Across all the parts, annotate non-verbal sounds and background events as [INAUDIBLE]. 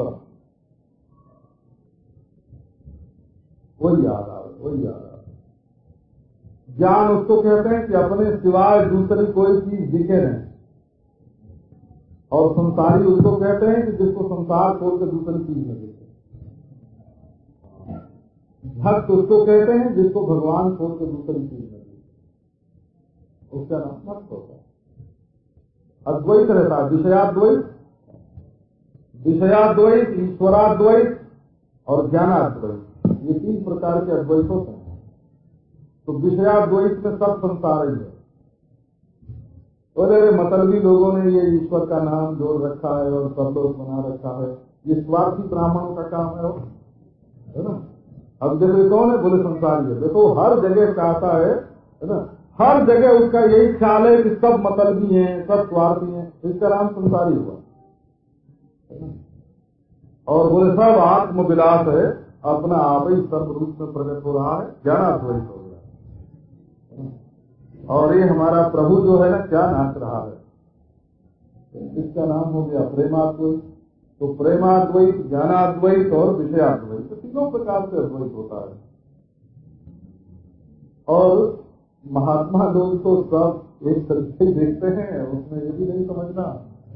पर वही याद आ वही याद आ ज्ञान उसको कहते हैं कि अपने सिवाय दूसरी कोई चीज़ दिखे नहीं। और संसारी उसको कहते हैं कि जिसको संसार छोड़ कर दूसरी चीज़ में दिखे। भक्त उसको कहते हैं जिसको भगवान छोड़ कर दूसरी चीज़ में दिखे। उसका नाम भक्त होता है अद्वैत रहता है, विषयाद्वैत। विषयाद्वैत, ईश्वराद्वैत और ज्ञानाद्वैत। ये तीन प्रकार के अद्वैत होते हैं। तो विषयाद्वैत में सब संसार ही है। और अरे, मतलबी लोगों ने ये ईश्वर का नाम जोड़ रखा है और सब लोग बना रखा है। ये स्वार्थी ब्राह्मणों का काम है ना? अब देखो, कौन है? बोले, संसारी है। देखो, हर जगह चाहता है है ना? हर जगह उसका यही ख्याल है कि सब मतलबी हैं, सब स्वार्थी हैं। इसका नाम संसारी हुआ। और बोले, सब आत्मविलास है, अपना आप ही सर्व रूप में प्रकट हो रहा है ज्ञानाद्वैत हो गया और ये हमारा प्रभु जो है ना, क्या नाच रहा है? इसका नाम हो गया प्रेमाद्वैत। तो प्रेमाद्वैत, ज्ञानाद्वैत और विषयाद्वैत तो तीनों प्रकार से अद्वैत होता है। और महात्मा लोग तो सब एक तरीके देखते हैं, उसमें ये भी नहीं समझना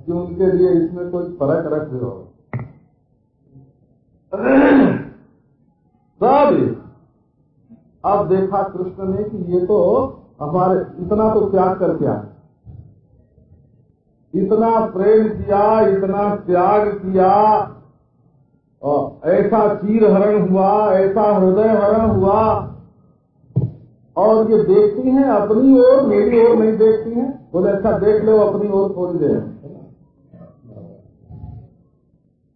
कि उनके लिए इसमें कोई फ़र्क रख हो सब अब देखा कृष्ण ने कि ये तो हमारे इतना तो त्याग कर आए इतना प्रेम किया, इतना त्याग किया ऐसा चीर हरण हुआ, ऐसा हृदय हरण हुआ, और ये देखती हैं, अपनी ओर, मेरी ओर नहीं देखती हैं, बोले अच्छा देख लो, अपनी ओर थोड़ी देर।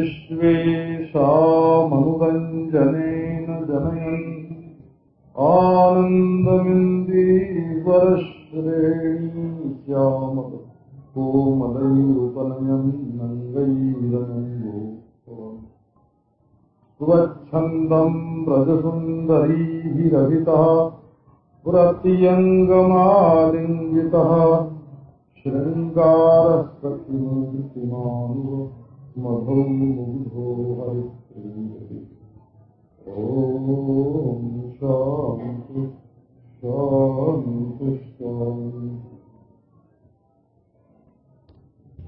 विश्वेशामनुरञ्जनेन जनयन् आनन्दमिन्दीवरश्रेणी श्यामल कोमलैरुपनयन् नङ्गैरनङ्गो स्वच्छन्दम् व्रजसुन्दरीभिरभितः पुरत्यङ्गमालिङ्गितः शृङ्गारसखिमूर्तिमानु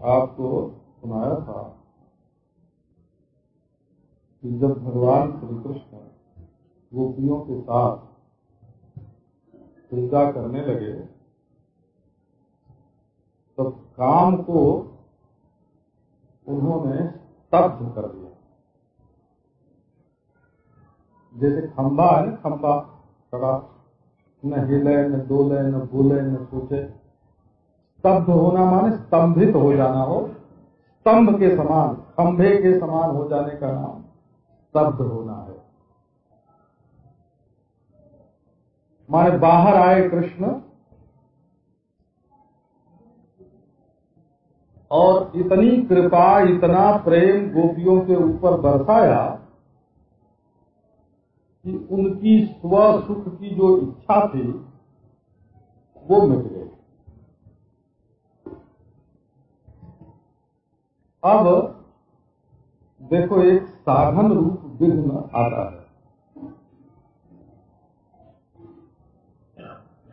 आपको सुनाया था कि जब भगवान श्री कृष्ण गोपियों के साथ क्रीड़ा करने लगे, तब काम को उन्होंने स्तब्ध कर दिया। जैसे खंबा है ना, खंबा खड़ा न हिले, न डोले, न बोले, न सोचे स्तब्ध होना माने स्तंभित हो जाना हो। स्तंभ के समान, खंभे के समान हो जाने का नाम स्तब्ध होना है। माने बाहर आए कृष्ण और इतनी कृपा, इतना प्रेम गोपियों के ऊपर बरसाया कि उनकी स्व सुख की जो इच्छा थी, वो मिट गई। अब देखो, एक साधन रूप विघ्न आता है।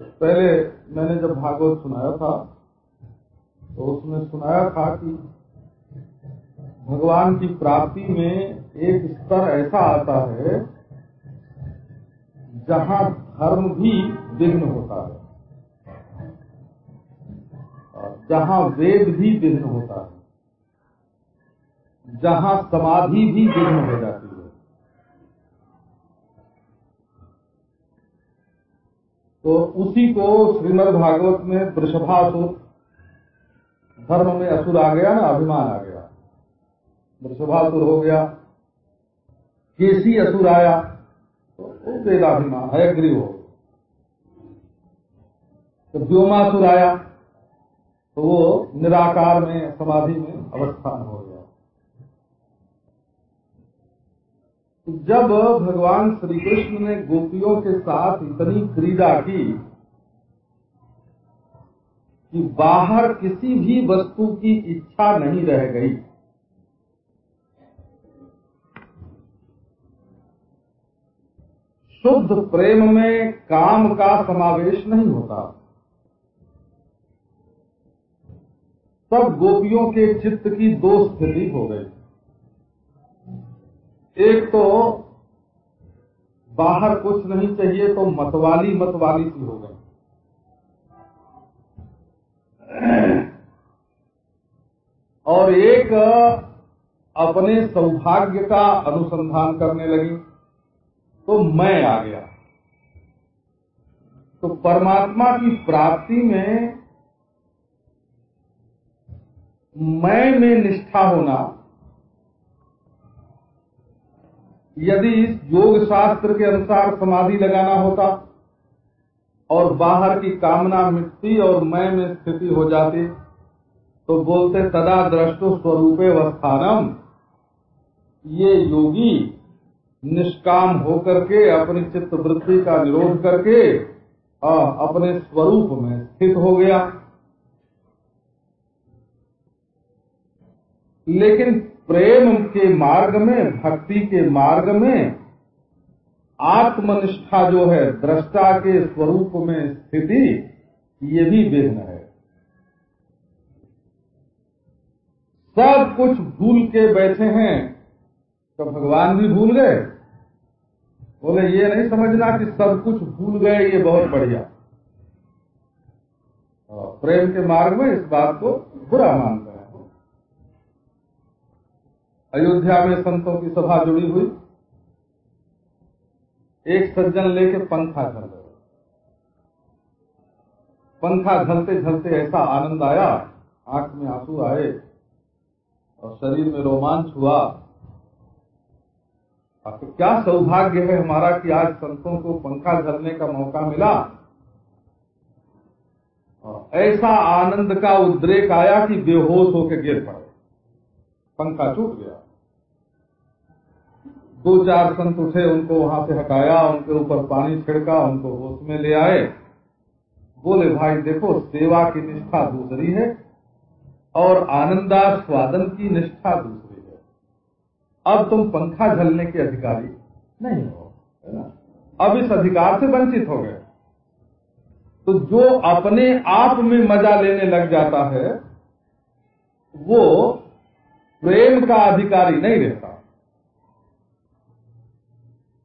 पहले मैंने जब भागवत सुनाया था तो उसमें सुनाया था कि भगवान की प्राप्ति में एक स्तर ऐसा आता है जहाँ धर्म भी विघ्न होता है। जहाँ वेद भी विघ्न होता है, जहाँ समाधि भी विघ्न हो जाती है। तो उसी को श्रीमद् भागवत में वृषभासुर धर्म में असुर आ गया ना अभिमान आ गया। वृषभासुर हो गया। केसी असुर आया तो वो वेदाभिमान ग्रीव हो। तो व्योमासुर आया तो वो निराकार में, समाधि में अवस्थान हो गया। तो जब भगवान श्री कृष्ण ने गोपियों के साथ इतनी क्रीड़ा की कि बाहर किसी भी वस्तु की इच्छा नहीं रह गई। शुद्ध प्रेम में काम का समावेश नहीं होता। सब गोपियों के चित्त की दो स्थिति हो गई। एक तो बाहर कुछ नहीं चाहिए तो मतवाली मतवाली सी हो गई। और एक अपने सौभाग्य का अनुसंधान करने लगी। तो मैं आ गया। तो परमात्मा की प्राप्ति में मैं में निष्ठा होना, यदि इस योग शास्त्र के अनुसार समाधि लगाना होता और बाहर की कामना मिटती और मैं में स्थिति हो जाती तो बोलते तदा दृष्टो स्वरूपे वस्थानम ये योगी निष्काम होकर के अपनी चित्त वृत्ति का निरोध करके आ, अपने स्वरूप में स्थित हो गया। लेकिन प्रेम के मार्ग में भक्ति के मार्ग में आत्मनिष्ठा जो है दृष्टा के स्वरूप में स्थिति ये भी विघ्न है। सब कुछ भूल के बैठे हैं तो भगवान भी भूल गए। बोले, ये नहीं समझना कि सब कुछ भूल गए, ये बहुत बढ़िया। प्रेम के मार्ग में इस बात को बुरा मानते हैं। अयोध्या में संतों की सभा जुड़ी हुई। एक सज्जन लेके पंखा झल रहे। पंखा झलते झलते ऐसा आनंद आया, आँख में आँसू आए। और शरीर में रोमांच हुआ। तो क्या सौभाग्य है हमारा कि आज संतों को पंखा झलने का मौका मिला। ऐसा आनंद का उद्रेक आया कि बेहोश होकर गिर पड़े। पंखा छूट गया। दो चार संत उठे, उनको वहाँ से हटाया, उनके ऊपर पानी छिड़का, उनको होश में ले आए। बोले, भाई देखो, सेवा की निष्ठा दूसरी है और आनंदास्वादन की निष्ठा दूसरी है। अब तुम पंखा झलने के अधिकारी नहीं हो, है ना? अब इस अधिकार से वंचित हो गए। तो जो अपने आप में मज़ा लेने लग जाता है, वो प्रेम का अधिकारी नहीं रहता।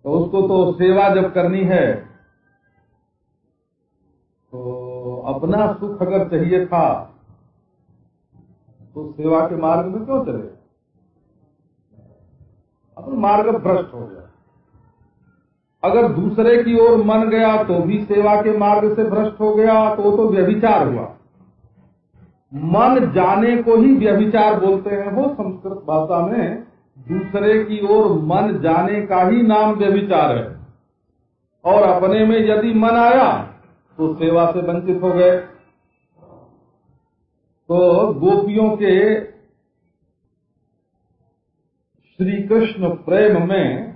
तो उसको तो सेवा जब करनी है तो अपना सुख अगर चाहिए था तो सेवा के मार्ग में क्यों चले? अपना मार्ग भ्रष्ट हो गया। अगर दूसरे की ओर मन गया तो भी सेवा के मार्ग से भ्रष्ट हो गया तो तो व्यभिचार हुआ। मन जाने को ही व्यभिचार बोलते हैं। वो संस्कृत भाषा में दूसरे की ओर मन जाने का ही नाम व्यभिचार है। और अपने में यदि मन आया तो सेवा से वंचित हो गए। तो गोपियों के श्री कृष्ण प्रेम में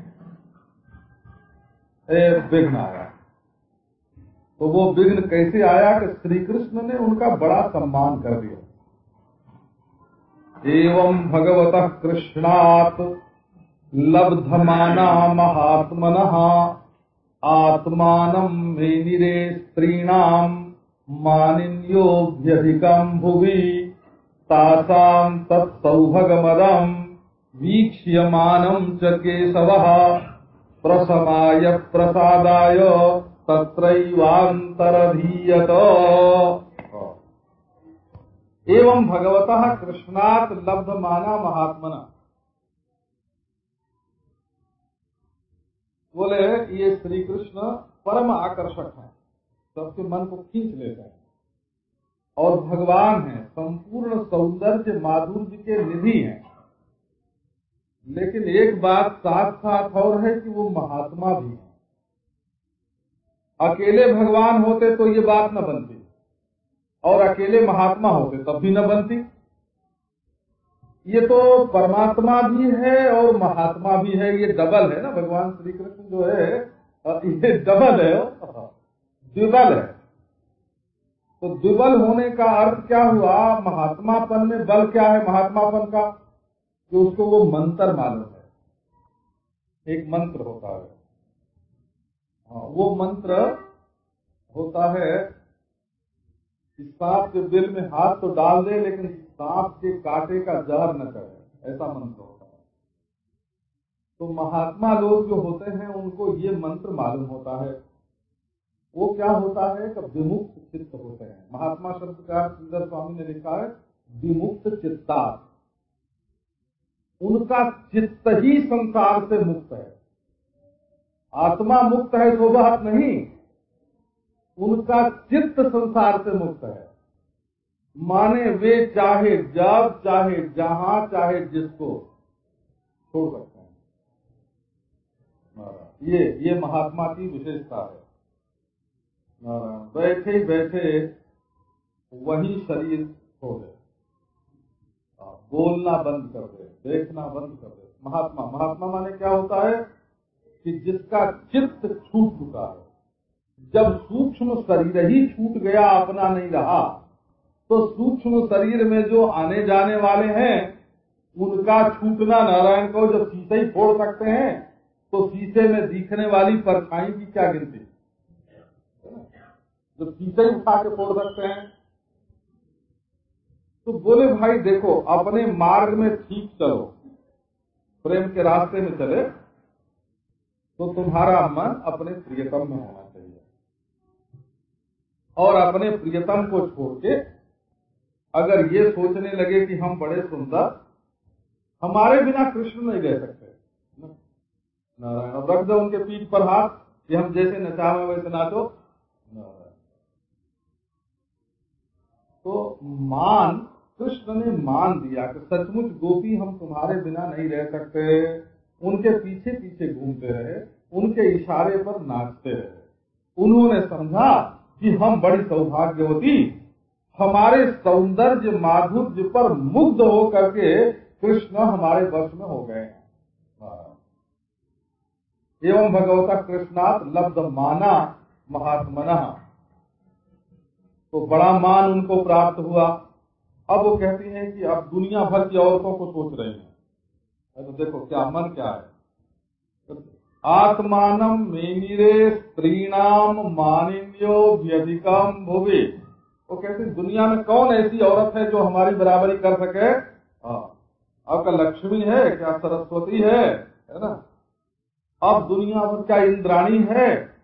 विघ्न आया। तो वो विघ्न कैसे आया कि श्री कृष्ण ने उनका बड़ा सम्मान कर दिया। एवं भगवत कृष्णात् लब्धमाना महात्मन, आत्मान मेनिरे स्त्रीणाम मानिन्योभ्यधिकम भुवि। तासाम तत्सौभगमदम वीक्ष्यमानम च केशव। प्रसमाय प्रसादाय तत्रैवान्तरधीयत। एवं भगवतः कृष्णात लब्ध माना महात्मना। बोले, ये श्री कृष्ण परम आकर्षक है। सबके मन को खींच लेते हैं। और भगवान है, संपूर्ण सौंदर्य माधुर्य के निधि हैं। लेकिन एक बात साथ साथ और है कि वो महात्मा भी है। अकेले भगवान होते तो ये बात न बनती, और अकेले महात्मा होते तब भी न बनती। ये तो परमात्मा भी है और महात्मा भी है, ये डबल है ना भगवान श्री कृष्ण जो है ये डबल है। द्विबल है। तो द्विबल होने का अर्थ क्या हुआ? महात्मापन में बल क्या है? महात्मापन का कि उसको वो मंत्र मालूम है। एक मंत्र होता है। हाँ, वो मंत्र होता है सांप के बिल में हाथ तो डाल दे लेकिन सांप के कांटे का जहर न करे। ऐसा मंत्र होता है। तो महात्मा लोग जो होते हैं उनको ये मंत्र मालूम होता है। वो क्या होता है? कि विमुक्त चित्त होते हैं। महात्मा शब्द का सुंदर स्वामी ने लिखा है, विमुक्त चित्ता उनका चित्त ही संसार से मुक्त है। आत्मा मुक्त है तो बात नहीं, उनका चित्त संसार से मुक्त है। माने वे चाहे जब, चाहे जहाँ, चाहे जिसको छोड़ सकते हैं। ये ये महात्मा की विशेषता है। बैठे बैठे वही शरीर छोड़ दे बोलना बंद कर दे, देखना बंद कर दे। महात्मा महात्मा माने क्या होता है कि जिसका चित्त छूट चुका है, जब सूक्ष्म शरीर ही छूट गया, अपना नहीं रहा तो सूक्ष्म शरीर में जो आने जाने वाले हैं, उनका छूटना नारायण को जब शीशे ही फोड़ सकते हैं तो शीशे में दिखने वाली परछाई की क्या गिनती? शीशे ही उठा के फोड़ सकते हैं। तो बोले, भाई देखो, अपने मार्ग में ठीक चलो, प्रेम के रास्ते में चले तो तुम्हारा मन अपने प्रियतम में होना चाहिए। और अपने प्रियतम को छोड़ के, अगर ये सोचने लगे कि हम बड़े सुंदर, हमारे बिना कृष्ण नहीं रह सकते। नारायण रख दो उनके पीठ पर हाथ, कि हम जैसे नचावे वैसे नाचो। तो मान, कृष्ण ने मान दिया कि सचमुच गोपी हम तुम्हारे बिना नहीं रह सकते। उनके पीछे पीछे घूमते रहे, उनके इशारे पर नाचते रहे। उन्होंने समझा कि हम बड़ी सौभाग्यवती, हमारे सौंदर्य माधुर्य पर मुग्ध हो करके कृष्ण हमारे वश में हो गए। एवं भगवता कृष्णात लब्ध माना महात्मना। तो बड़ा मान उनको प्राप्त हुआ। अब वो कहती हैं कि अब दुनिया भर की औरतों को सोच रहे हैं। तो देखो, क्या मन क्या है? आत्मान मेनिरे स्त्रीणाम मानिन्यो व्यधिकम भुवे। वो कहते हैं, दुनिया में कौन ऐसी औरत है जो हमारी बराबरी कर सके? हाँ। आपका लक्ष्मी है, क्या सरस्वती है? है ना? अब दुनिया भर क्या इंद्राणी है?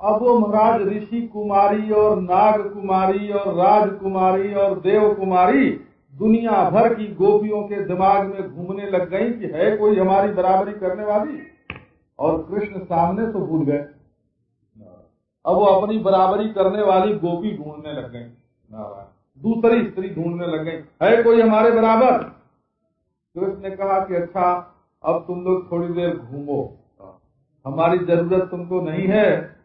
अब वो महाराज ऋषि कुमारी और नाग कुमारी और राजकुमारी और देव कुमारी दुनिया भर की गोपियों के दिमाग में घूमने लग गई कि है कोई हमारी बराबरी करने वाली? और कृष्ण सामने तो भूल गए। अब वो अपनी बराबरी करने वाली गोपी ढूँढने लग गई। दूसरी स्त्री ढूँढने लग गई। है कोई हमारे बराबर? कृष्ण ने कहा कि अच्छा अब तुम लोग थोड़ी देर घूमो। हमारी ज़रूरत तुमको नहीं है।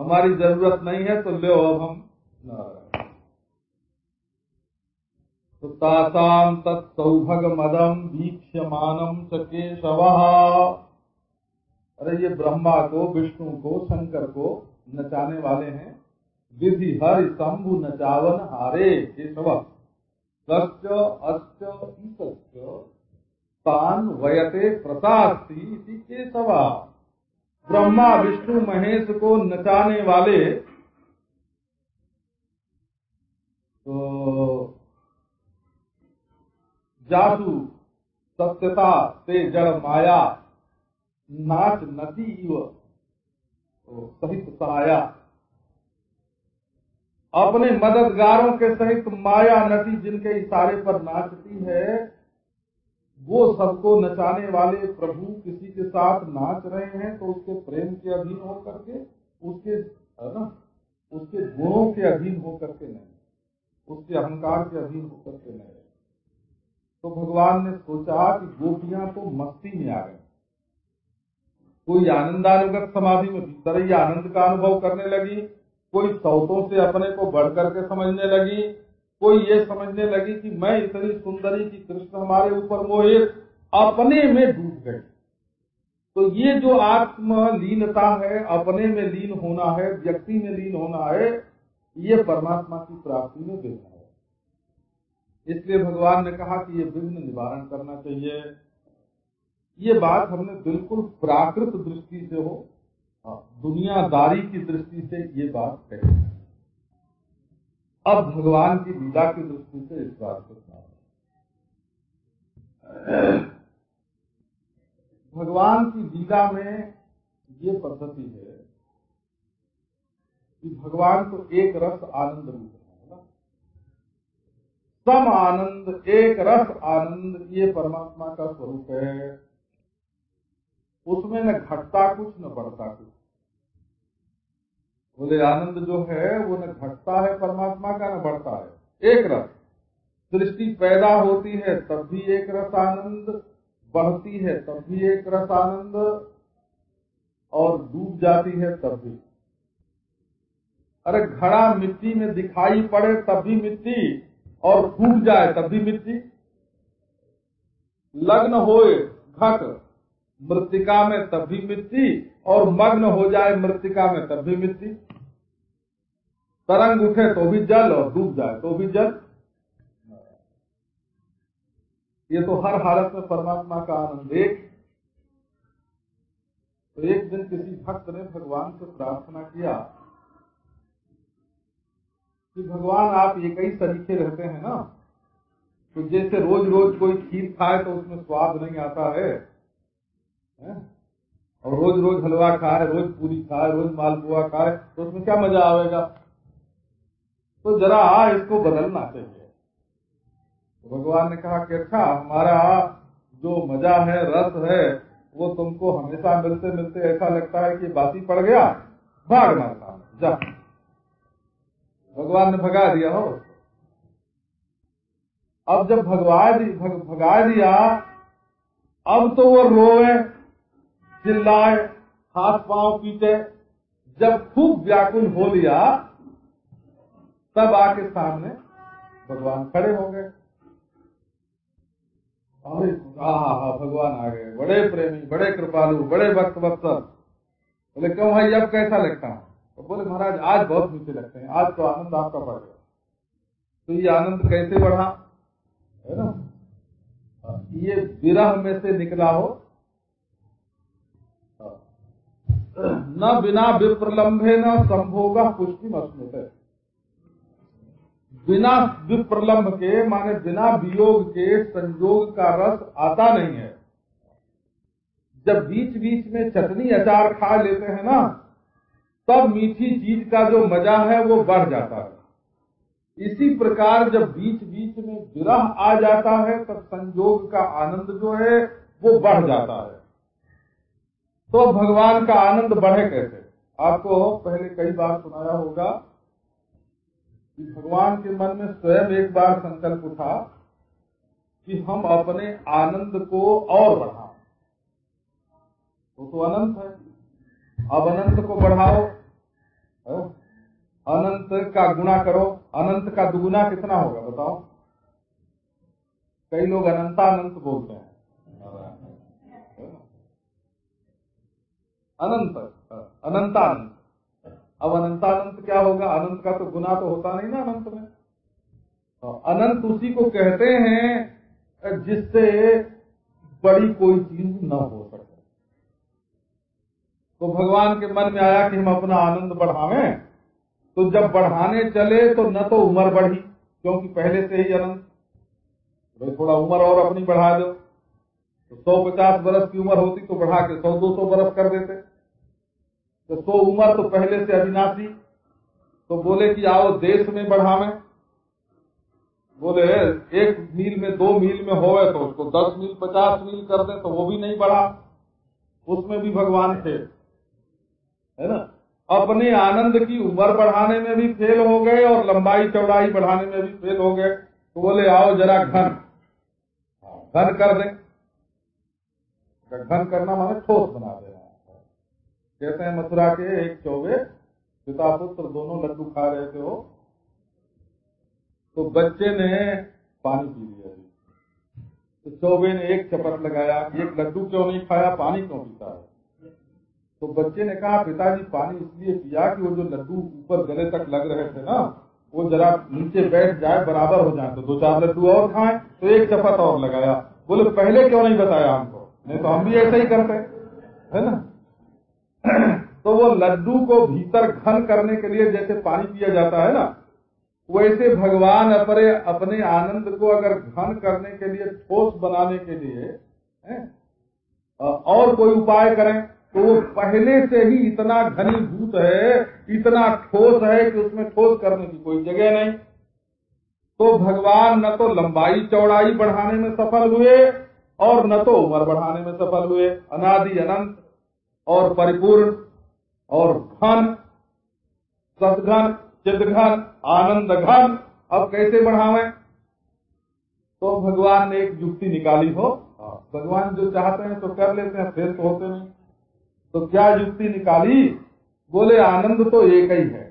हमारी ज़रूरत नहीं है तो ले, अब हम तो तासाम तत्सौभग मदम वीक्ष्यमानम च केशव। अरे, ये ब्रह्मा को, विष्णु को, शंकर को नचाने वाले हैं। विधि हर शंभु नचावन हारे केशव। अश्च तान वयते प्रसास्ती केशवा। ब्रह्मा, विष्णु, महेश को नचाने वाले। तो जासु, सत्यता से जड़ माया, नाच नती तो सहित सहाया अपने मददगारों के सहित माया नदी जिनके इशारे पर नाचती है वो सबको नचाने वाले प्रभु किसी के साथ नाच रहे हैं तो उसके प्रेम के अधीन हो करके उसके ना, उसके गुणों के अधीन होकर के नहीं, उसके अहंकार के अधीन होकर के नहीं। तो भगवान ने सोचा कि गोपियाँ तो मस्ती में आ गए कोई आनंदानुगत समाधि में भीतर ही आनंद का अनुभव करने लगी, कोई सौतों से अपने को बढ़ करके समझने लगी कोई ये समझने लगी कि मैं इतनी सुंदरी की कृष्ण हमारे ऊपर मोहित अपने में डूब गए तो ये जो आत्मलीनता है अपने में लीन होना है व्यक्ति में लीन होना है ये परमात्मा की प्राप्ति में विघ्न है। इसलिए भगवान ने कहा कि ये विघ्न निवारण करना चाहिए। ये बात हमने बिल्कुल प्राकृत दृष्टि से हो हाँ, दुनियादारी की दृष्टि से ये बात कही। अब भगवान की लीला की दृष्टि से इस बात को सुना भगवान की लीला में ये पद्धति है कि भगवान को एक रस आनंद रूप है ना? सम आनंद, एक रस आनंद, ये परमात्मा का स्वरूप है। उसमें न घटता कुछ, न बढ़ता कुछ। बोले, आनंद जो है, वो न घटता है, परमात्मा का न बढ़ता है। एक रस। सृष्टि पैदा होती है, तब भी एक रस आनंद। बढ़ती है, तब भी एक रस आनंद। और डूब जाती है, तब भी। अरे, घड़ा मिट्टी में दिखाई पड़े, तब भी मिट्टी। और फूट जाए, तब भी मिट्टी। लग्न होए, घट। मृतिका में तब भी मिट्टी और मग्न हो जाए मृतिका में तब भी मिट्टी। तरंग उठे तो भी जल और डूब जाए तो भी जल। ये तो हर हालत में परमात्मा का आनंद एक। तो एक दिन किसी भक्त ने भगवान से प्रार्थना किया कि भगवान, आप एक ही तरीके रहते हैं ना तो जैसे रोज रोज कोई खीर खाए तो उसमें स्वाद नहीं आता है? और रोज रोज हलवा खाए रोज पूरी खाए रोज मालपुआ खाए तो उसमें क्या मज़ा आएगा तो जरा इसको बदलना चाहिए। तो भगवान ने कहा कि अच्छा हमारा जो मज़ा है रस है वो तुमको हमेशा मिलते मिलते ऐसा लगता है कि बासी पड़ गया भाग मारता जा। भगवान ने भगा दिया हो। अब जब भगवा भग, भगा दिया अब तो वो रोए चिल्लाए, हाथ पाँव पीटे, जब खूब व्याकुल हो लिया, तब आके सामने भगवान खड़े हो गए। अरे हाँ भगवान आ गए। बड़े प्रेमी, बड़े कृपालु, बड़े भक्त वत्सल बोले, क्यों भाई, अब कैसा लगता है? तो बोले, महाराज, आज बहुत मीठे लगते हैं, आज तो आनंद आपका बढ़ गया। तो ये आनंद कैसे बढ़ा? है ना? ये विरह में से निकला हो न बिना विप्रलंबे न संभोग पुष्टि मस्मृत बिना विप्रलंब के, माने बिना वियोग के संयोग का रस आता नहीं है। जब बीच बीच में चटनी अचार खा लेते हैं ना, तब मीठी चीज़ का जो मज़ा है वो बढ़ जाता है। इसी प्रकार जब बीच बीच में विरह आ जाता है, तब संयोग का आनंद जो है वो बढ़ जाता है। तो भगवान का आनंद बढ़े कैसे? आपको पहले कई बार सुनाया होगा कि भगवान के मन में स्वयं एक बार संकल्प उठा कि हम अपने आनंद को और बढ़ाओ वो तो अनंत है। अब अनंत को बढ़ाओ अनंत का गुना करो। अनंत का दुगुना कितना होगा बताओ? कई लोग अनंतानंत बोलते हैं। अनंत अनंतानंत अब अनंतानंत क्या होगा? अनंत का तो गुना तो होता नहीं ना अनंत में। तो अनंत उसी को कहते हैं, जिससे बड़ी कोई चीज़ न हो सके। तो भगवान के मन में आया कि हम अपना आनंद बढ़ावें। तो जब बढ़ाने चले तो न तो उम्र बढ़ी, क्योंकि पहले से ही अनंत। भाई थोड़ा उम्र और अपनी बढ़ा दो। तो सौ पचास बरस की उम्र होती तो बढ़ा के सौ दो सौ बरस कर देते। तो सो उम्र तो पहले से अविनाशी। तो बोले कि आओ देश में बढ़ावे। बोले, एक मील में दो मील में होवे तो उसको दस मील, पचास मील कर दे तो वो भी नहीं बढ़ा। उसमें भी भगवान थे। है ना? अपने आनंद की उम्र बढ़ाने में भी फेल हो गए और लंबाई चौड़ाई बढ़ाने में भी फेल हो गए। तो बोले, आओ जरा घन। घन कर दे। घन करना माने ठोस बना देना कहते हैं, मथुरा के एक चौबे पिता पुत्र दोनों लड्डू खा रहे थे वो। तो बच्चे ने पानी पी लिया तो चौबे ने एक चपट लगाया एक लड्डू क्यों नहीं खाया, पानी क्यों पीता है? तो बच्चे ने कहा, पिताजी, पानी इसलिए पिया कि वो जो लड्डू ऊपर गले तक लग रहे थे ना, वो जरा नीचे बैठ जाए, बराबर हो जाए तो दो चार लड्डू और खाएँ तो एक चपत और लगाया। बोले, पहले क्यों नहीं बताया हमको? नहीं तो हम भी ऐसे ही करते, है ना? तो वो लड्डू को भीतर घन करने के लिए जैसे पानी पिया जाता है ना वैसे भगवान अपने अपने आनंद को अगर घन करने के लिए ठोस बनाने के लिए है, और कोई उपाय करें तो वो पहले से ही इतना घनीभूत है इतना ठोस है कि उसमें ठोस करने की कोई जगह नहीं। तो भगवान न तो लंबाई चौड़ाई बढ़ाने में सफल हुए और न तो उम्र बढ़ाने में सफल हुए अनादि अनंत और परिपूर्ण। और घन, सदघन, चिदघन आनंद घन अब कैसे बढ़ावे? तो भगवान ने एक युक्ति निकाली हो। भगवान जो चाहते हैं तो कर लेते हैं फिर तो होते नहीं। तो क्या युक्ति निकाली? बोले, आनंद तो एक ही है।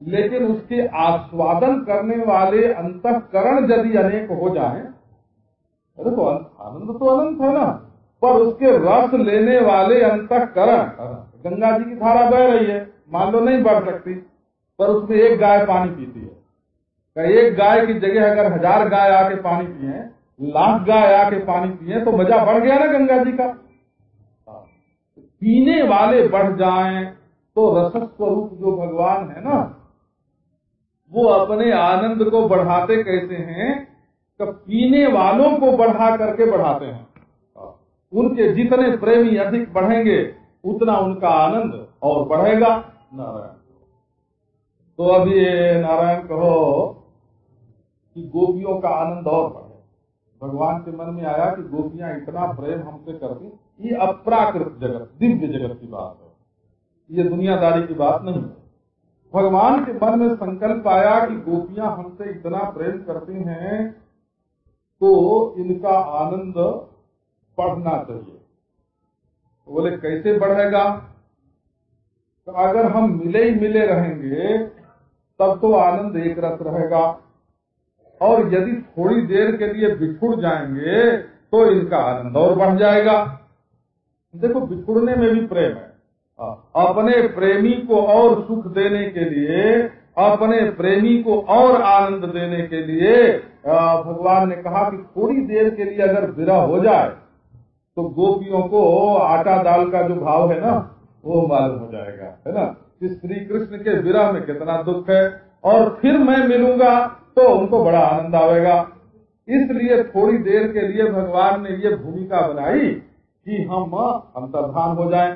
लेकिन उसके आस्वादन करने वाले अंतकरण यदि अनेक हो जाएँ, अरे तो आनंद तो अनंत है ना। पर उसके रस लेने वाले अंतकरण गंगा जी की धारा बह रही है, मान लो नहीं बढ़ सकती, पर उसमें एक गाय पानी पीती है। एक गाय की जगह अगर हज़ार गाय आके पानी पिए, लाख गाय आके पानी पिए तो मज़ा बढ़ गया ना गंगा जी का। पीने वाले बढ़ जाएँ तो रस स्वरूप जो भगवान है ना, वो अपने आनंद को बढ़ाते कैसे हैं तो पीने वालों को बढ़ा करके बढ़ाते हैं। उनके जितने प्रेमी अधिक बढ़ेंगे उतना उनका आनंद और बढ़ेगा नारायण तो अभी नारायण कहो कि गोपियों का आनंद और बढ़े। भगवान के मन में आया कि गोपियाँ इतना प्रेम हमसे करती ये अप्राकृत जगत, दिव्य जगत की बात है। ये दुनियादारी की बात नहीं है। भगवान के मन में संकल्प आया कि गोपियाँ हमसे इतना प्रेम करती हैं तो इनका आनंद बढ़ना चाहिए। तो बोले, कैसे बढ़ेगा? तो अगर हम मिले ही मिले रहेंगे, तब तो आनंद एक रस रहेगा। और यदि थोड़ी देर के लिए बिछुड़ जाएँगे तो इनका आनंद और बढ़ जाएगा। देखो बिछुड़ने में भी प्रेम है। अपने प्रेमी को और सुख देने के लिए, अपने प्रेमी को और आनंद देने के लिए भगवान ने कहा कि थोड़ी देर के लिए अगर विरह हो जाए तो गोपियों को आटा दाल का जो भाव है ना, वो मालूम हो जाएगा, है ना? कि श्री कृष्ण के विरह में कितना दुख है। और फिर मैं मिलूँगा तो उनको बड़ा आनंद आएगा इसलिए थोड़ी देर के लिए भगवान ने ये भूमिका बनाई कि हम अंतर्धान हो जाएँ।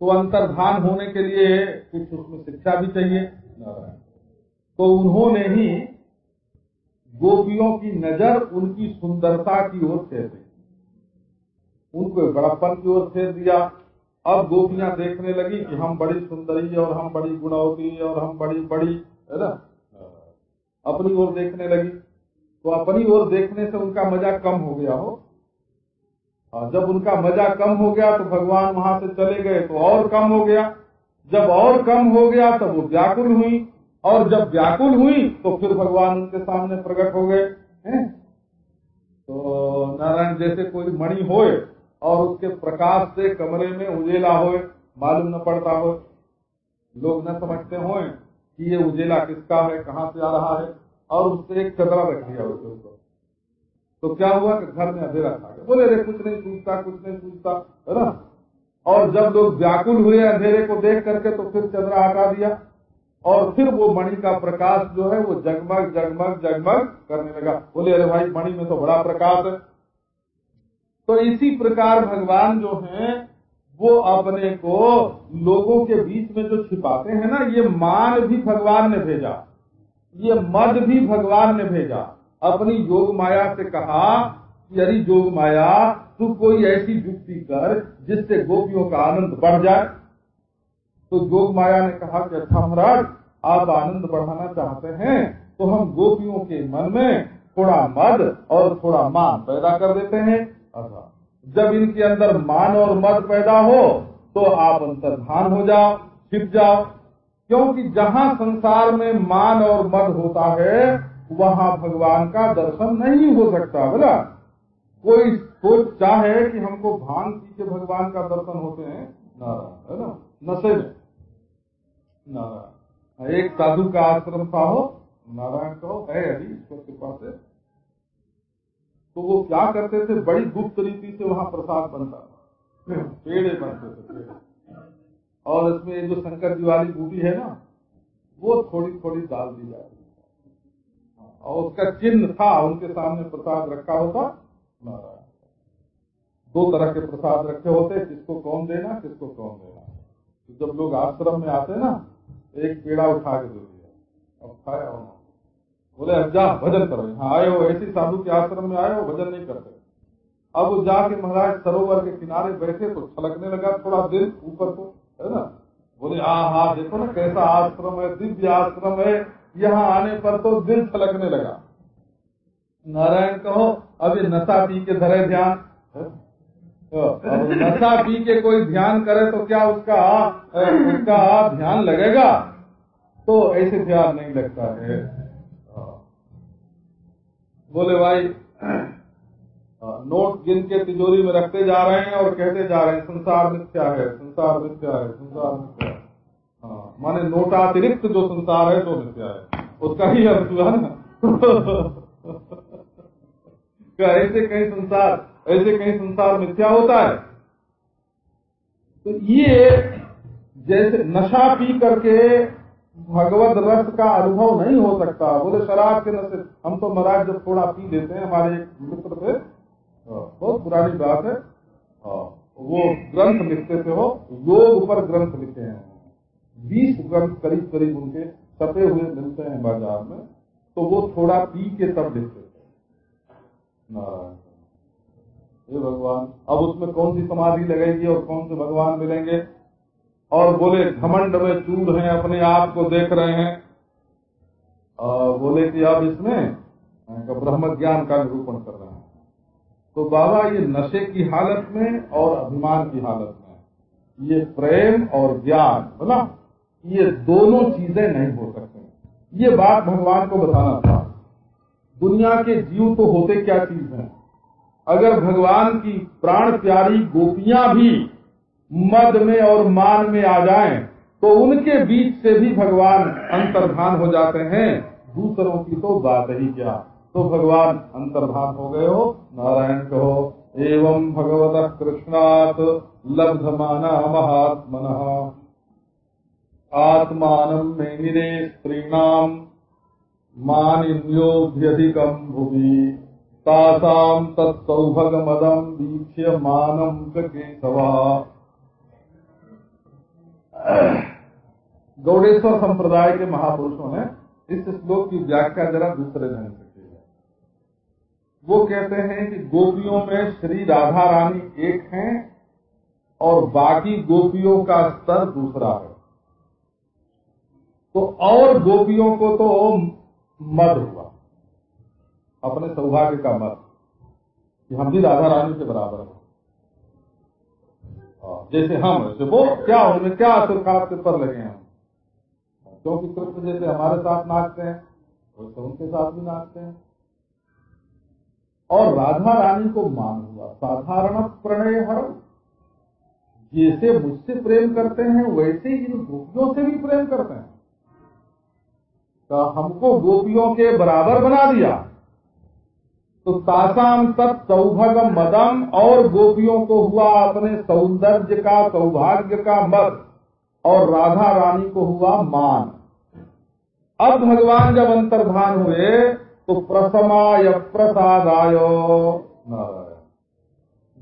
तो अंतर्धान होने के लिए कुछ उसमें शिक्षा भी चाहिए। तो उन्होंने ही गोपियों की नज़र उनकी सुंदरता की ओर फेर दी। उनको बड़प्पन की ओर फेर दिया। अब गोपियाँ देखने लगी कि हम बड़ी सुंदरी और हम बड़ी गुणवती और हम बड़ी बड़ी, है ना? अपनी ओर देखने लगी। तो अपनी ओर देखने से उनका मज़ा कम हो गया, हो। और जब उनका मज़ा कम हो गया तो भगवान वहाँ से चले गए तो और कम हो गया। जब और कम हो गया तब वो व्याकुल हुई और जब व्याकुल हुई तो फिर भगवान उनके सामने प्रकट हो गए तो नारायण जैसे कोई मणि होए और उसके प्रकाश से कमरे में उजेला हो मालूम न पड़ता हो। लोग न समझते हो कि ये उजेला किसका है, कहाँ से आ रहा है, और उससे एक चदरा रख दिया उसके ऊपर। तो क्या हुआ कि घर में अंधेरा था। बोले रे कुछ नहीं सूझता, कुछ नहीं सूझता। है ना और जब लोग व्याकुल हुए अंधेरे को देख करके तो फिर चंद्रा हटा दिया। और फिर वो मणि का प्रकाश जो है, वो जगमग जगमग जगमग करने लगा। बोले, अरे भाई, मणि में तो बड़ा प्रकाश है। तो इसी प्रकार भगवान जो हैं, वो अपने को लोगों के बीच में जो छिपाते हैं ना, ये मान भी भगवान ने भेजा। ये मद भी भगवान ने भेजा। अपनी योग माया से कहा कि अरे योग माया, तू कोई ऐसी युक्ति कर जिससे गोपियों का आनंद बढ़ जाए। तो योग माया ने कहा कि अच्छा महाराज, आप आनंद बढ़ाना चाहते हैं तो हम गोपियों के मन में थोड़ा मद और थोड़ा मान पैदा कर देते हैं। जब इनके अंदर मान और मद पैदा हो तो आप अंतर्धान हो जाओ, छिप जाओ। क्योंकि जहाँ संसार में मान और मद होता है, वहाँ भगवान का दर्शन नहीं हो सकता बोला कोई सोच चाहे कि हमको भाँग पी के भगवान का दर्शन होते हैं, नारायण, है ना? नशे में। नारायण। एक साधु का आश्रम था हो नारायण कहो, है अभी ईश्वर कृपा से तो वो क्या करते थे? बड़ी गुप्त रीति से वहाँ प्रसाद बनता था। पेड़े बनते थे और इसमें जो शंकर जी वाली बूटी है ना, वो थोड़ी थोड़ी डाल दी जाती और उसका चिन्ह था, उनके सामने प्रसाद रखा होता दो तरह के प्रसाद रखे होते, किसको कौन देना, किसको कौन देना। तो जब लोग आश्रम में आते ना, एक पेड़ा उठा के दे दिया, अब खाया उन्होंने बोले अब जा, भजन करो यहाँ। आए हो, ऐसी साधु के आश्रम में आए हो, भजन नहीं करते। अब वो जाके महाराज सरोवर के किनारे बैठे तो छलकने लगा थोड़ा दिल ऊपर को, है ना? बोले आ हा, देखो ना कैसा आश्रम है, दिव्य आश्रम है। यहाँ आने पर तो दिल छलकने लगा। नारायण कहो, अभी नशा पी के धरे ध्यान। नशा पी के कोई ध्यान करे तो क्या उसका उसका ध्यान लगेगा? तो ऐसे ध्यान नहीं लगता है। बोले भाई नोट गिन के तिजोरी में रखते जा रहे हैं और कहते जा रहे हैं संसार मिथ्या है? संसार मिथ्या है? संसार मिथ्या है? हाँ, माने नोटातिरिक्त जो संसार है तो मिथ्या है? उसका ही अर्थ हुआ ना। [LAUGHS] ऐसे कहीं संसार ऐसे कहीं संसार मिथ्या होता है? तो ये जैसे नशा पी करके भगवत रस का अनुभव नहीं हो सकता। बोले, शराब के नशे हम तो महाराज जब थोड़ा पी लेते हैं, हमारे एक मित्र थे बहुत पुरानी बात है वो ग्रंथ लिखते थे वो, योग पर ग्रंथ लिखे हैं। बीस ग्रंथ करीब करीब उनके छपे हुए मिलते हैं बाज़ार में तो वो थोड़ा पी के तब लिखते थे। नारायण। हे भगवान, अब उसमें कौन सी समाधि लगेगी और कौन से भगवान मिलेंगे? और बोले, घमंड में चूर हैं, अपने आप को देख रहे हैं। और बोले कि अब इसमें? ब्रह्म ज्ञान का निरूपण कर रहे हैं। तो बाबा, ये नशे की हालत में और अभिमान की हालत में, ये प्रेम और ज्ञान, बोला, ये दोनों चीज़ें नहीं हो सकते। ये बात भगवान को बताना था। दुनिया के जीव तो होते क्या चीज़ हैं? अगर भगवान की प्राण प्यारी गोपियाँ भी मद में और मान में आ जाएँ तो उनके बीच से भी भगवान अंतर्धान हो जाते हैं। दूसरों की तो बात ही क्या? तो भगवान अंतर्धान हो गए हो, नारायण कहो, एवं भगवत कृष्णात लब्धमाना महात्मन। आत्मान मेमिने स्त्रीणाम मानिन्योभ्यधिकम भुवि। तासाम तत्सौभग मदम वीक्ष्य मानम केशवा। गौड़ेश्वर संप्रदाय के महापुरुषों ने इस श्लोक की व्याख्या जरा दूसरे ढंग से की है। वो कहते हैं कि गोपियों में श्री राधा रानी एक हैं और बाकी गोपियों का स्तर दूसरा है। तो और गोपियों को तो मद हुआ। अपने सौभाग्य का मत कि हम भी राधा रानी के बराबर हैं। जैसे हम वैसे वो, क्या उनमें क्या सुरखात के पर लगे हम क्योंकि कृष्ण जैसे हमारे साथ नाचते हैं वैसे उनके साथ भी नाचते हैं। और राधा रानी को मान हुआ, साधारण प्रणय हर जैसे मुझसे प्रेम करते हैं, वैसे ही इन गोपियों से भी प्रेम करते हैं। तो हमको गोपियों के बराबर बना दिया। तो तासाम तत् सौभग मदम और गोपियों को हुआ अपने सौंदर्य का, सौभाग्य का मद, और राधा रानी को हुआ मान। अब भगवान जब अंतर्धान हुए तो प्रसमाय प्रसादाय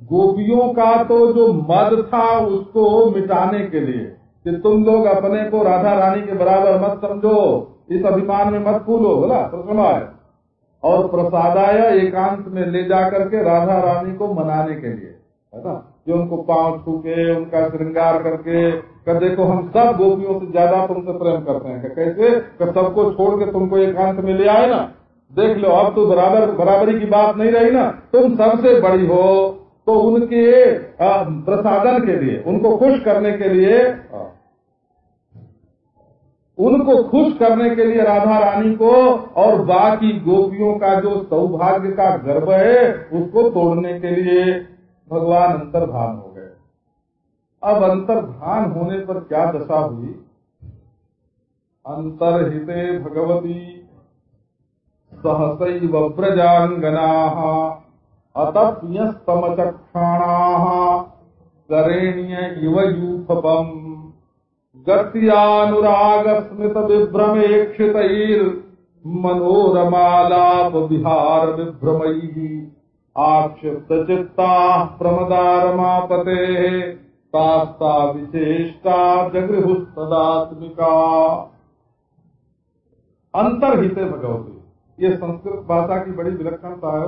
गोपियों का तो जो मद था, उसको मिटाने के लिए, कि तुम लोग अपने को राधा रानी के बराबर मत समझो, इस अभिमान में मत फूलो बोला, प्रसमाय। और प्रसादाय एकांत में ले जाकर के राधा रानी को मनाने के लिए, है ना? कि उनको पाँव छू के उनका श्रृंगार करके कर देखो हम सब गोपियों से ज़्यादा तुमसे प्रेम करते हैं। कैसे? कर सबको छोड़ के तुमको एकांत में ले आए ना? देख लो, अब तो बराबर, बराबरी की बात नहीं रही ना? तुम सबसे बड़ी हो तो उनके प्रसादन के लिए, उनको खुश करने के लिए उनको खुश करने के लिए राधा रानी को और बाकी गोपियों का जो सौभाग्य का गर्व है, उसको तोड़ने के लिए भगवान अंतर्धान हो गए। अब अंतर्धान होने पर क्या दशा हुई? अंतर्हिते भगवती सहसैव व्रजांगना अतप्यस्तमचक्षाणा, करेण्य इव गत्यानुराग स्मृत विभ्रमेक्षित मनोरमालाप विहार विभ्रमयी आक्षिप्त चित्ता प्रमदारमापते तास्ता विशेषता जगृहुस्तदात्मिका। अंतरहित भगवती। ये संस्कृत भाषा की बड़ी विलक्षणता है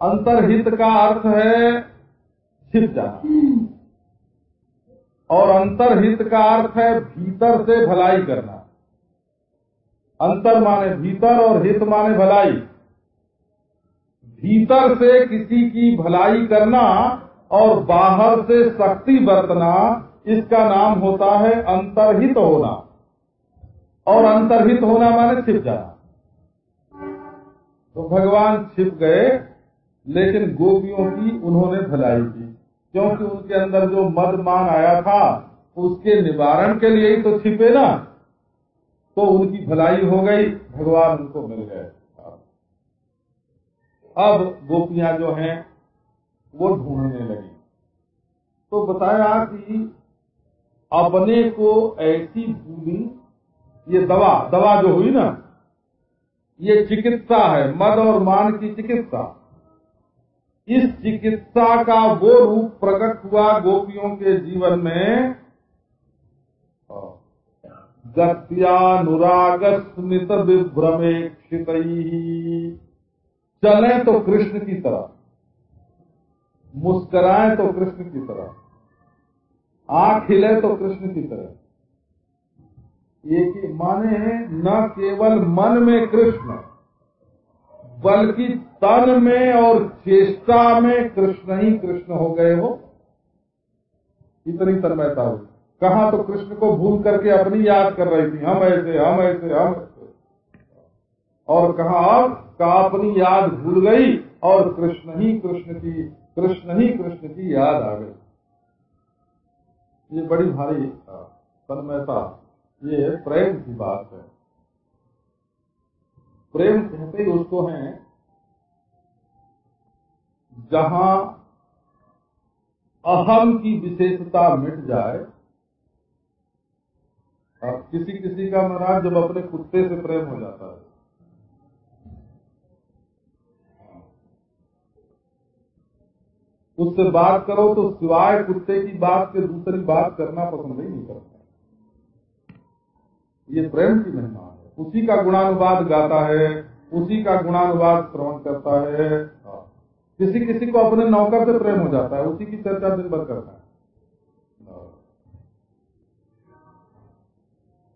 अंतरहित का अर्थ है छिप जाना। और अंतरहित का अर्थ है भीतर से भलाई करना। अंतर माने भीतर और हित माने भलाई। भीतर से किसी की भलाई करना और बाहर से शक्ति बरतना, इसका नाम होता है अंतरहित होना। और अंतरहित होना माने छिप जाना। तो भगवान छिप गए, लेकिन गोपियों की उन्होंने भलाई की। क्योंकि उनके अंदर जो मद मान आया था, उसके निवारण के लिए ही तो छिपे ना। तो उनकी भलाई हो गई, भगवान उनको मिल गए। अब गोपियाँ जो हैं, वो ढूँढने लगी। तो बताया कि अपने को ऐसी भूली ये दवा दवा जो हुई ना, ये चिकित्सा है, मद और मान की चिकित्सा। इस चिकित्सा का वो रूप प्रकट हुआ गोपियों के जीवन में। गत्यानुराग स्मित विभ्रमेक्षित चले तो कृष्ण की तरह। मुस्कराए तो कृष्ण की तरह। आँख खिले तो कृष्ण की तरह। एक माने न केवल मन में कृष्ण। बल्कि तन में और चेष्टा में कृष्ण ही कृष्ण हो गए हो इतनी तन्मयता हुई। कहा तो कृष्ण को भूल करके अपनी याद कर रही थी, हम ऐसे हम ऐसे हम ऐसे। और कहा अब का अपनी याद भूल गई और कृष्ण ही कृष्ण की, कृष्ण ही कृष्ण की याद आ गई। ये बड़ी भारी तन्मयता। ये प्रेम की बात है। प्रेम कहते ही उसको हैं, जहाँ अहम की विशेषता मिट जाए अब किसी किसी का महाराज जब अपने कुत्ते से प्रेम हो जाता है। उससे बात करो तो सिवाय कुत्ते की बात के दूसरी बात करना पसंद ही नहीं करता। ये प्रेम की महिमा उसी का गुणानुवाद गाता है, उसी का गुणानुवाद श्रवण करता है। किसी किसी को अपने नौकर से प्रेम हो जाता है, उसी की चर्चा दिन भर करता है।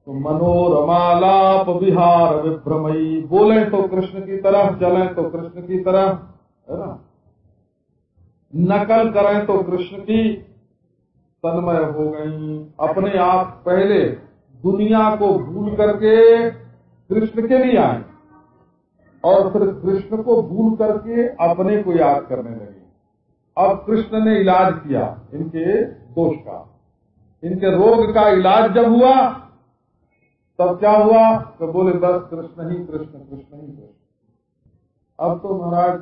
तो मनोरमालाप विहार विभ्रमयी, बोले तो कृष्ण की तरह चले तो कृष्ण की तरह, है ना? नकल करें तो कृष्ण की, तन्मय हो गई। अपने आप पहले दुनिया को भूल करके कृष्ण के लिए आए। और फिर कृष्ण को भूल करके अपने को याद करने लगे। अब कृष्ण ने इलाज किया इनके दोष का। इनके रोग का इलाज जब हुआ, तब क्या हुआ? तो बोले, बस कृष्ण ही कृष्ण कृष्ण ही कृष्ण। अब तो महाराज,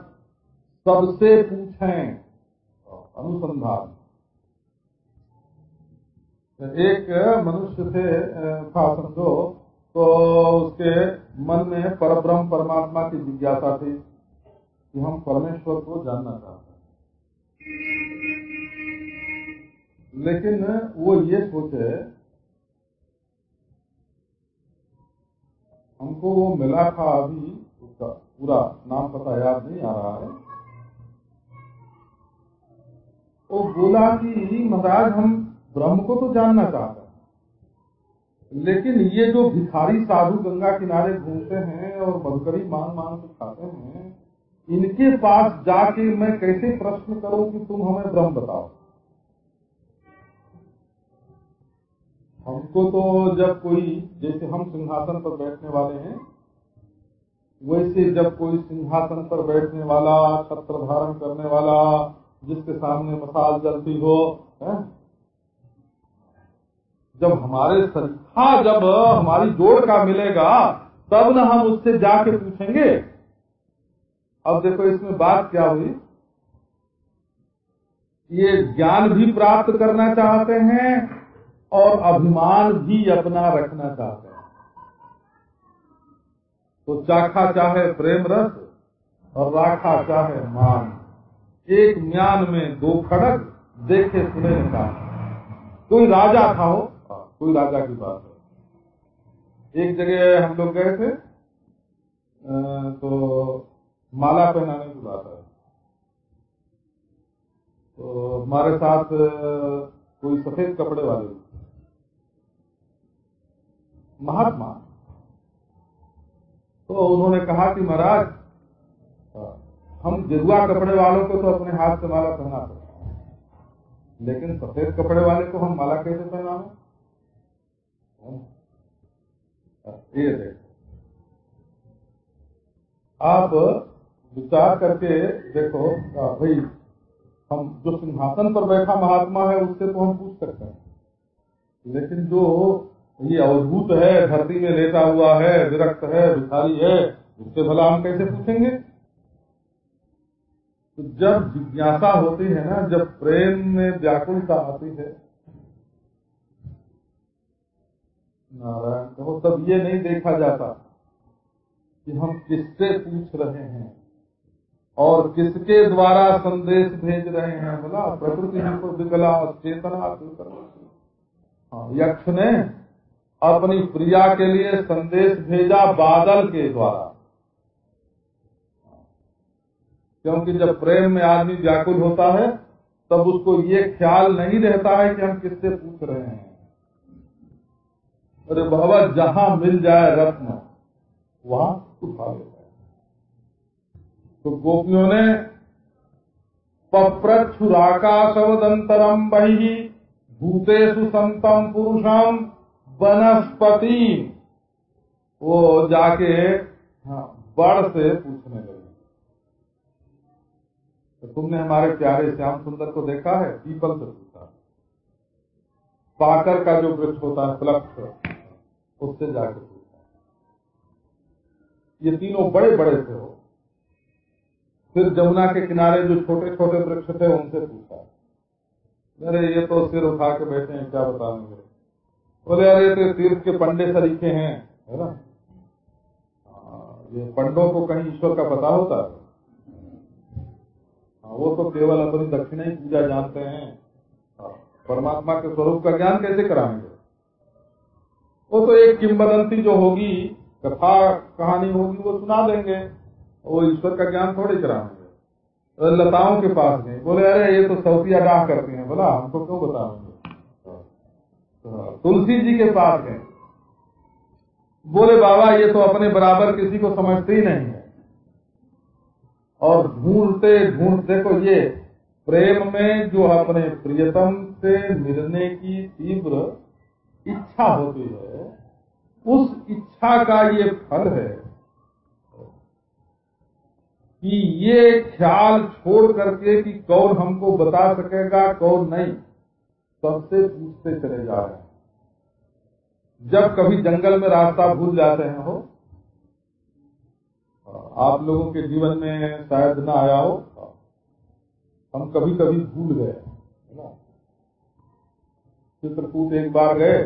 सबसे पूछें, अनुसंधान। एक मनुष्य थे था समझो तो उसके मन में परब्रह्म परमात्मा की जिज्ञासा थी कि हम परमेश्वर को जानना चाहते हैं। लेकिन वो ये सोचे, हमको वो मिला था अभी, उसका पूरा नाम पता याद नहीं आ रहा है। वो बोला कि महाराज, हम ब्रह्म को तो जानना चाहते हैं। लेकिन ये जो भिखारी साधु गंगा किनारे घूमते हैं और मधुकरी मांग मांग के खाते हैं, इनके पास जाके मैं कैसे प्रश्न करूँ कि तुम हमें ब्रह्म बताओ हमको तो जब कोई, जैसे हम सिंहासन पर बैठने वाले हैं, वैसे जब कोई सिंहासन पर बैठने वाला छत्र धारण करने वाला, जिसके सामने मसाल जलती हो, है? जब हमारे संख्या जब हमारी जोड़ का मिलेगा, तब न हम उससे जाके पूछेंगे। अब देखो, इसमें बात क्या हुई? ये ज्ञान भी प्राप्त करना चाहते हैं और अभिमान भी अपना रखना चाहते हैं। तो चाखा चाहे प्रेम रस और राखा चाहे मान। एक म्यान में दो खड़क, देखे सुने का कोई राजा था हो? कोई राजा की बात है। एक जगह हम लोग गए थे तो माला पहनाने की बात है तो हमारे साथ कोई सफ़ेद कपड़े वाले महात्मा। तो उन्होंने कहा कि महाराज हम गेरुआ कपड़े वालों को तो अपने हाथ से माला पहना सकते लेकिन सफ़ेद कपड़े वाले को हम माला कैसे पहना ये देखो आप विचार करके देखो भाई, हम जो सिंहासन पर बैठा महात्मा है, उससे तो हम पूछ सकते हैं। लेकिन जो ये अवधूत है, धरती में लेटा हुआ है, विरक्त है, भिखारी है, उससे भला हम कैसे पूछेंगे? तो जब जिज्ञासा होती है ना, जब प्रेम में व्याकुलता आती है नारायण कहो तब ये नहीं देखा जाता कि हम किससे पूछ रहे हैं और किसके द्वारा संदेश भेज रहे हैं। बोला प्रकृति हमको विकला चेतना हाँ, यक्ष ने अपनी प्रिया के लिए संदेश भेजा बादल के द्वारा। क्योंकि जब प्रेम में आदमी व्याकुल होता है तब उसको ये ख्याल नहीं रहता है कि हम किससे पूछ रहे हैं। अरे बाबा जहाँ मिल जाए रत्न वहाँ उठा लेता तो गोपियों ने पप्रच्छुराकाशवदंतरम बही भूतेषु संतम पुरुषम वनस्पति। वो जाके हाँ, बड़ से पूछने लगे। तो तुमने हमारे प्यारे श्याम सुंदर को देखा है? पीपल से पूछा। पाकर का जो वृक्ष होता है प्लक्ष उससे जाके पूछा ये तीनों बड़े बड़े थे हो। फिर जमुना के किनारे जो छोटे छोटे वृक्ष थे उनसे पूछा अरे ये तो सिर उठा के बैठे हैं क्या बताएँगे बोले अरे तो तीर्थ के पंडे सरीखे हैं। है ना? हाँ, ये पंडों को कहीं ईश्वर का पता होता है? हाँ, वो तो केवल अपनी दक्षिणा ही पूजा जानते हैं हाँ, परमात्मा के स्वरूप का ज्ञान कैसे कराएँगे? वो तो एक किम्बदंती जो होगी, कथा कहानी होगी, वो सुना देंगे वो ईश्वर का ज्ञान थोड़े कराएँगे। तो लताओं के पास गए बोले, अरे, ये तो सौतिया डाह करती हैं। बोला, हमको क्यों बताएँगे तुलसी जी के पास है बोले, बाबा, ये तो अपने बराबर किसी को समझते ही नहीं है। और ढूंढते ढूंढते देखो, ये प्रेम में जो अपने प्रियतम से मिलने की तीव्र इच्छा होती है, उस इच्छा का ये फल है कि ये ख्याल छोड़ करके कि कौन हमको बता सकेगा, कौन नहीं, सबसे पूछते चले जा रहे हैं जब कभी जंगल में रास्ता भूल जाते हैं हो, आप लोगों के जीवन में शायद न आया हो, हम कभी कभी भूल गए। चित्रकूट एक बार गए।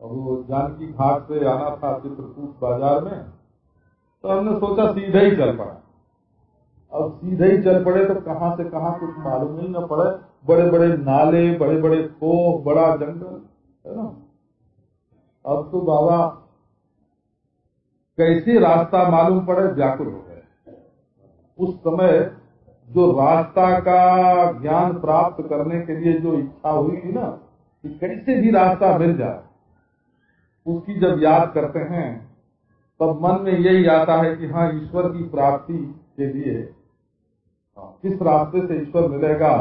अब वो जानकी घाट से आना था चित्रकूट बाज़ार में तो हमने सोचा सीधे ही चल पड़ा। अब सीधे ही चल पड़े तो कहाँ से कहाँ कुछ मालूम ही न पड़े। बड़े बड़े नाले बड़े बड़े खोह, बड़ा जंगल, है ना? अब तो बाबा कैसे रास्ता मालूम पड़े, व्याकुल हो गए। उस समय जो रास्ता का ज्ञान प्राप्त करने के लिए जो इच्छा हुई थी ना कि कैसे भी रास्ता मिल जाए उसकी जब याद करते हैं तब मन में यही आता है कि हाँ ईश्वर की प्राप्ति के लिए हाँ, किस रास्ते से ईश्वर मिलेगा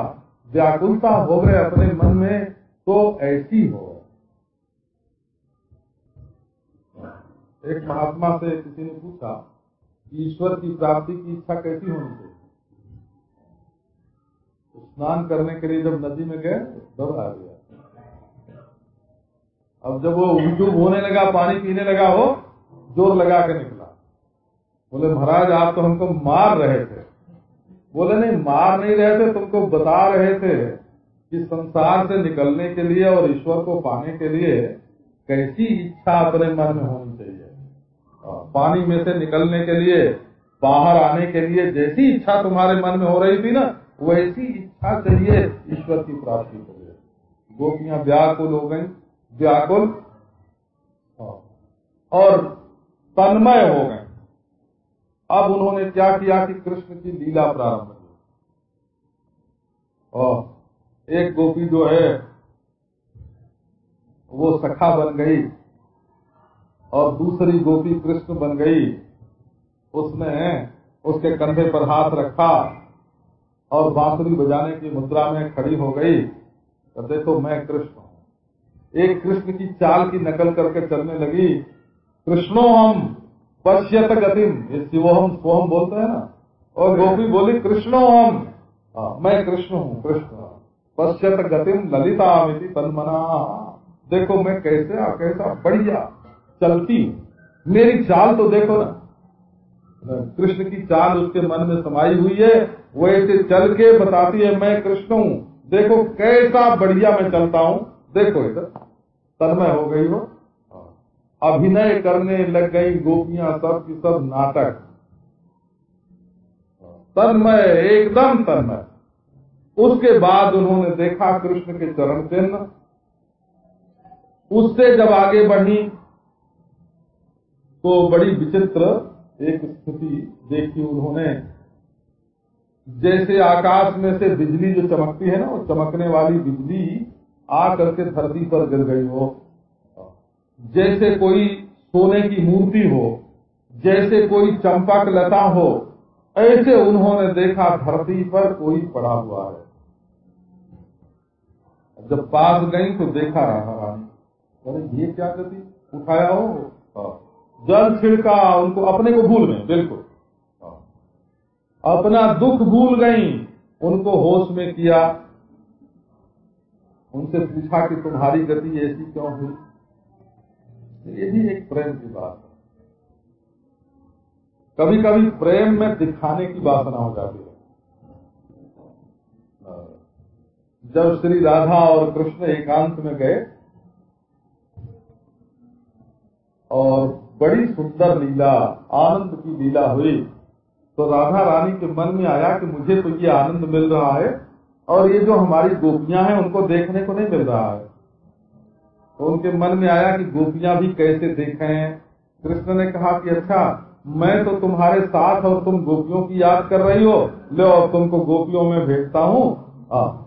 व्याकुलता हो गए अपने मन में तो ऐसी हो। एक महात्मा से किसी ने पूछा ईश्वर की प्राप्ति की इच्छा कैसी होनी चाहिए? स्नान करने के लिए जब नदी में गए तो डर आ गया। अब जब वो उजूब होने लगा, पानी पीने लगा हो ज़ोर लगा के निकला। बोले, महाराज, आप तो हमको मार रहे थे। बोले, नहीं, मार नहीं रहे थे, तुमको बता रहे थे कि संसार से निकलने के लिए और ईश्वर को पाने के लिए कैसी इच्छा अपने मन में होनी चाहिए। पानी में से निकलने के लिए, बाहर आने के लिए जैसी इच्छा तुम्हारे मन में हो रही थी ना वैसी इच्छा चाहिए ईश्वर की प्राप्ति हो लिए गोपियाँ व्याकुल हो गई, व्याकुल और तन्मय हो गए। अब उन्होंने क्या किया कि कृष्ण की लीला प्रारंभ की। और एक गोपी जो है, वो सखा बन गई और दूसरी गोपी कृष्ण बन गई। उसने उसके कंधे पर हाथ रखा। और बांसुरी बजाने की मुद्रा में खड़ी हो गई तो देखो मैं कृष्ण हूँ। एक कृष्ण की चाल की नकल करके चलने लगी कृष्णो हम पश्यत गतिम ये शिवोहम स्वहम बोलते हैं ना? और गोपी बोली कृष्णो हम। आ, मैं कृष्ण हूँ कृष्ण। पश्यत गतिम ललिता तन्मना। देखो मैं कैसे कैसा बढ़िया चलती मेरी चाल तो देखो ना। कृष्ण की चाल उसके मन में समाई हुई है वो ऐसे चल के बताती है, मैं कृष्ण हूँ। देखो कैसा बढ़िया मैं चलता हूँ। देखो इधर, तन्मय हो गई हो। अभिनय करने लग गई गोपियाँ सब की सब नाटक। तन्मय, एकदम तन्मय। उसके बाद उन्होंने देखा कृष्ण के चरण चिन्ह। उससे जब आगे बढ़ी तो बड़ी विचित्र एक स्थिति देखी उन्होंने। जैसे आकाश में से बिजली जो चमकती है ना, वो चमकने वाली बिजली आ करके धरती पर गिर गई हो। जैसे कोई सोने की मूर्ति हो, जैसे कोई चंपक लता हो, ऐसे उन्होंने देखा धरती पर कोई पड़ा हुआ है। जब पास गई तो देखा रहा अरे, ये क्या गति? उठाया हो? हाँ। जल छिड़का, उनको अपने को भूल गए, बिल्कुल। अपना दुख भूल गई, उनको होश में किया। उनसे पूछा कि तुम्हारी गति ऐसी क्यों हुई ये भी एक प्रेम की बात है। कभी कभी प्रेम में दिखाने की वासना हो जाती है। जब श्री राधा और कृष्ण एकांत में गए, और बड़ी सुंदर लीला, आनंद की लीला हुई तो राधा रानी के मन में आया कि मुझे तो ये आनंद मिल रहा है और ये जो हमारी गोपियाँ हैं, उनको देखने को नहीं मिल रहा है। तो उनके मन में आया कि गोपियाँ भी कैसे देखें। कृष्ण ने कहा कि अच्छा मैं तो तुम्हारे साथ और तुम गोपियों की याद कर रही हो। लो तुमको गोपियों में भेजता हूँ।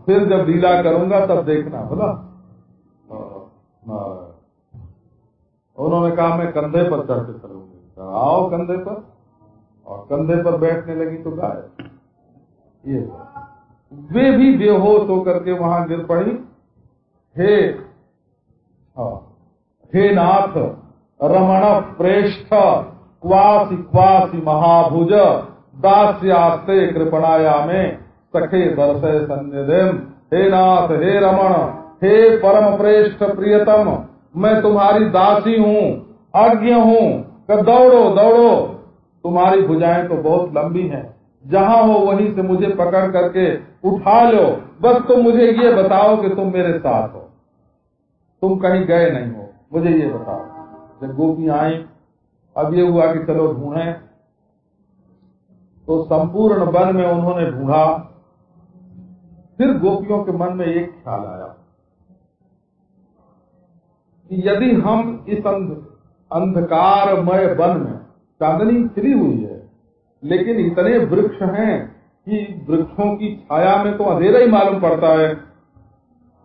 फिर जब लीला करूँगा, तब देखना, बोला। उन्होंने कहा, मैं कंधे पर चढ़ के चलूँगी आओ कंधे पर। और कंधे पर बैठने लगी तो गाय ये वे भी बेहोश होकर के वहाँ गिर पड़ी। हे हाँ, हे नाथ रमण प्रेष्ठ क्वासी क्वासी महाभुज दास्यास्ते कृपणाया में सखे दर्शय सन्निधिम हे नाथ हे रमण हे परम प्रेष्ठ प्रियतम मैं तुम्हारी दासी हूँ आज्ञ हूँ दौड़ो दौड़ो। तुम्हारी भुजाएँ तो बहुत लंबी हैं। जहाँ हो, वहीं से मुझे पकड़ करके उठा लो। बस तुम मुझे ये बताओ कि तुम मेरे साथ हो। तुम कहीं गए नहीं हो। मुझे ये बताओ। जब गोपी आई, अब ये हुआ कि चलो ढूंढे। तो संपूर्ण वन में उन्होंने ढूंढा। फिर गोपियों के मन में एक ख्याल आया कि यदि हम इस अंध अंधकारमय वन में चांदनी खिली हुई है। लेकिन इतने वृक्ष हैं कि वृक्षों की छाया में तो अंधेरा ही मालूम पड़ता है।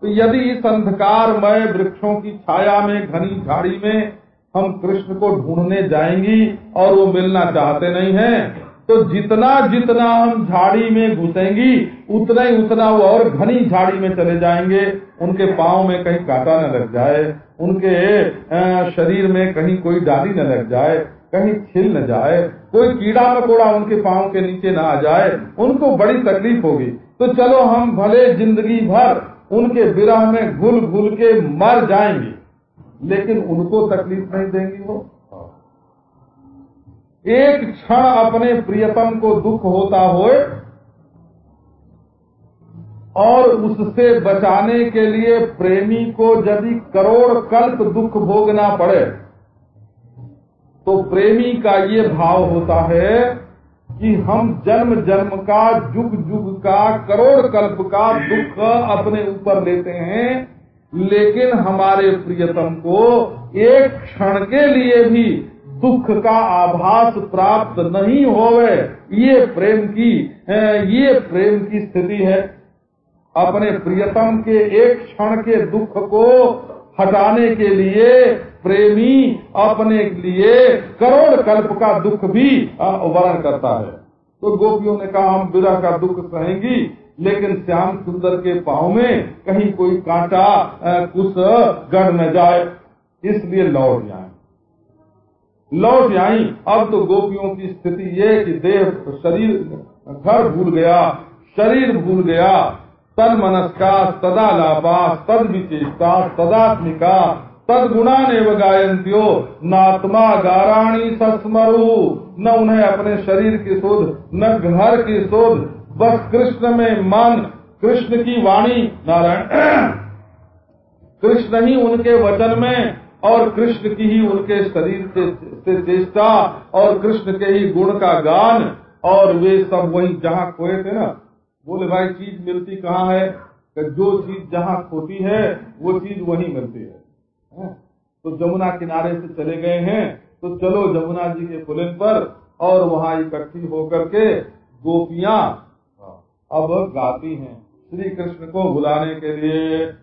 तो यदि इस अंधकारमय वृक्षों की छाया में, घनी झाड़ी में हम कृष्ण को ढूँढने जाएँगी और वो मिलना चाहते नहीं हैं तो जितना जितना हम झाड़ी में घुसेंगी, उतना ही उतना वो और घनी झाड़ी में चले जाएँगे। उनके पाँव में कहीं कांटा न लग जाए, उनके शरीर में कहीं कोई डाली न लग जाए। कहीं छिल न जाए, कोई कीड़ा मकोड़ा उनके पाँव के नीचे न आ जाए, उनको बड़ी तकलीफ़ होगी। तो चलो हम भले ज़िंदगी भर उनके विरह में घुल घुल के मर जाएँगे, लेकिन उनको तकलीफ़ नहीं देंगी वो। एक क्षण अपने प्रियतम को दुख होता हो और उससे बचाने के लिए प्रेमी को यदि करोड़ कल्प दुख भोगना पड़े तो प्रेमी का ये भाव होता है कि हम जन्म जन्म का, जुग जुग का, करोड़ कल्प का दुख अपने ऊपर लेते हैं। लेकिन हमारे प्रियतम को एक क्षण के लिए भी दुख का आभास प्राप्त नहीं होवे। ये प्रेम की, ये प्रेम की स्थिति है। अपने प्रियतम के एक क्षण के दुख को हटाने के लिए, प्रेमी अपने लिए करोड़ कल्प का दुख भी वर्ण करता है। तो गोपियों ने कहा, हम विरह का दुख सहेंगी लेकिन श्याम सुंदर के पाँव में कहीं कोई कांटा कुछ गढ़ न जाए, इसलिए लौट जाए। लौट आई अब तो गोपियों की स्थिति ये कि देह, शरीर, घर भूल गया, शरीर भूल गया तद मनस्का तदा लापा तद विचेषता तदात्मिका तद गुणा ने गायंत्यो नात्मा गाराणी सस्मरु। न उन्हें अपने शरीर की शोध न घर की शोध बस कृष्ण में मन, कृष्ण की वाणी, नारायण। [CLEARS THROAT] कृष्ण ही उनके वचन में, और कृष्ण की ही उनके शरीर से चेष्टा, और कृष्ण के ही गुण का गान, और वे सब वही जहाँ खोए थे ना बोले, भाई, चीज़ मिलती कहाँ है? कि जो चीज़ जहाँ खोती है, वो चीज़ वहीं मिलती है। तो जमुना किनारे से चले गए हैं। तो चलो जमुना जी के पुलिन पर और वहाँ इकट्ठी होकर के गोपिया अब गाती हैं श्री कृष्ण को बुलाने के लिए।